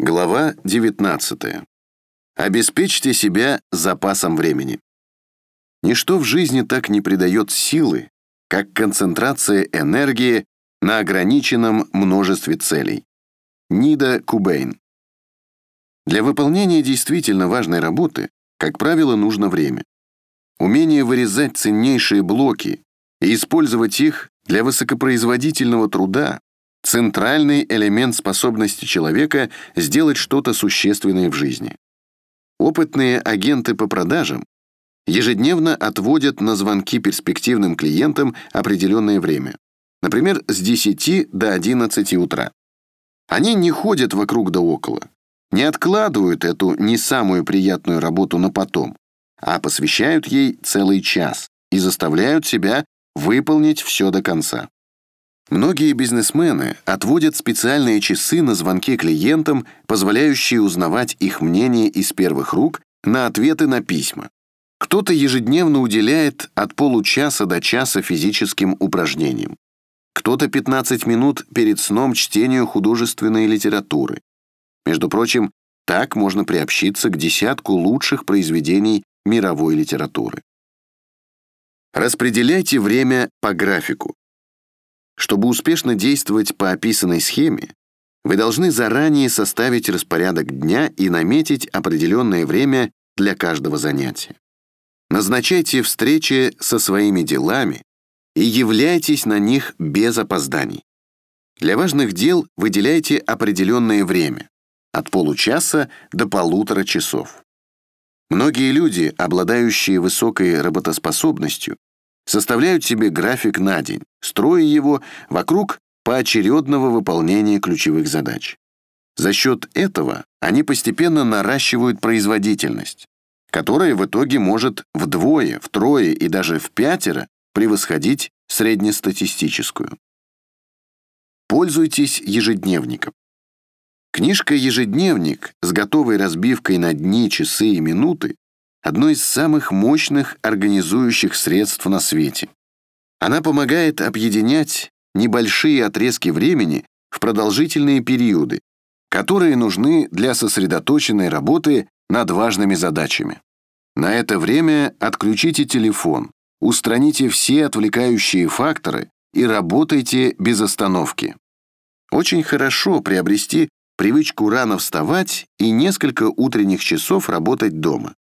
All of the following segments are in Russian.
Глава 19. Обеспечьте себя запасом времени. Ничто в жизни так не придает силы, как концентрация энергии на ограниченном множестве целей. Нида Кубейн. Для выполнения действительно важной работы, как правило, нужно время. Умение вырезать ценнейшие блоки и использовать их для высокопроизводительного труда центральный элемент способности человека сделать что-то существенное в жизни. Опытные агенты по продажам ежедневно отводят на звонки перспективным клиентам определенное время, например, с 10 до 11 утра. Они не ходят вокруг да около, не откладывают эту не самую приятную работу на потом, а посвящают ей целый час и заставляют себя выполнить все до конца. Многие бизнесмены отводят специальные часы на звонки клиентам, позволяющие узнавать их мнение из первых рук на ответы на письма. Кто-то ежедневно уделяет от получаса до часа физическим упражнениям. Кто-то 15 минут перед сном чтению художественной литературы. Между прочим, так можно приобщиться к десятку лучших произведений мировой литературы. Распределяйте время по графику. Чтобы успешно действовать по описанной схеме, вы должны заранее составить распорядок дня и наметить определенное время для каждого занятия. Назначайте встречи со своими делами и являйтесь на них без опозданий. Для важных дел выделяйте определенное время, от получаса до полутора часов. Многие люди, обладающие высокой работоспособностью, составляют себе график на день, строя его вокруг поочередного выполнения ключевых задач. За счет этого они постепенно наращивают производительность, которая в итоге может вдвое, втрое и даже в пятеро превосходить среднестатистическую. Пользуйтесь ежедневником. Книжка «Ежедневник» с готовой разбивкой на дни, часы и минуты одно из самых мощных организующих средств на свете. Она помогает объединять небольшие отрезки времени в продолжительные периоды, которые нужны для сосредоточенной работы над важными задачами. На это время отключите телефон, устраните все отвлекающие факторы и работайте без остановки. Очень хорошо приобрести привычку рано вставать и несколько утренних часов работать дома.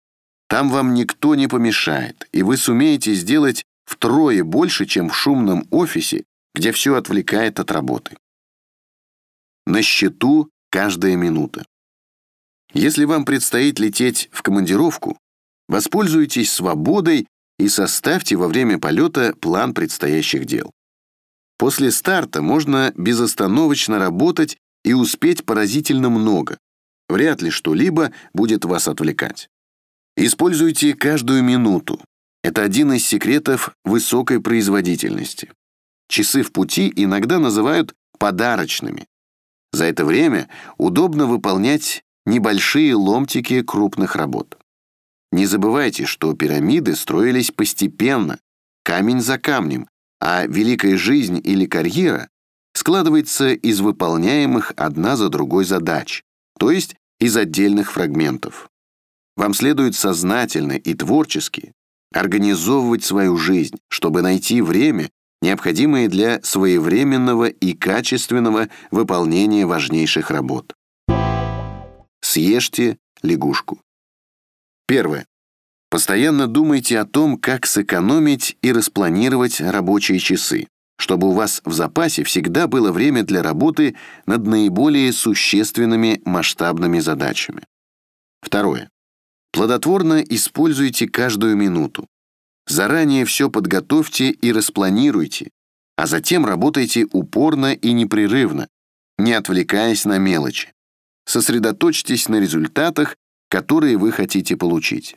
Там вам никто не помешает, и вы сумеете сделать втрое больше, чем в шумном офисе, где все отвлекает от работы. На счету каждая минута. Если вам предстоит лететь в командировку, воспользуйтесь свободой и составьте во время полета план предстоящих дел. После старта можно безостановочно работать и успеть поразительно много. Вряд ли что-либо будет вас отвлекать. Используйте каждую минуту. Это один из секретов высокой производительности. Часы в пути иногда называют подарочными. За это время удобно выполнять небольшие ломтики крупных работ. Не забывайте, что пирамиды строились постепенно, камень за камнем, а великая жизнь или карьера складывается из выполняемых одна за другой задач, то есть из отдельных фрагментов. Вам следует сознательно и творчески организовывать свою жизнь, чтобы найти время, необходимое для своевременного и качественного выполнения важнейших работ. Съешьте лягушку. Первое. Постоянно думайте о том, как сэкономить и распланировать рабочие часы, чтобы у вас в запасе всегда было время для работы над наиболее существенными масштабными задачами. Второе. Плодотворно используйте каждую минуту. Заранее все подготовьте и распланируйте, а затем работайте упорно и непрерывно, не отвлекаясь на мелочи. Сосредоточьтесь на результатах, которые вы хотите получить.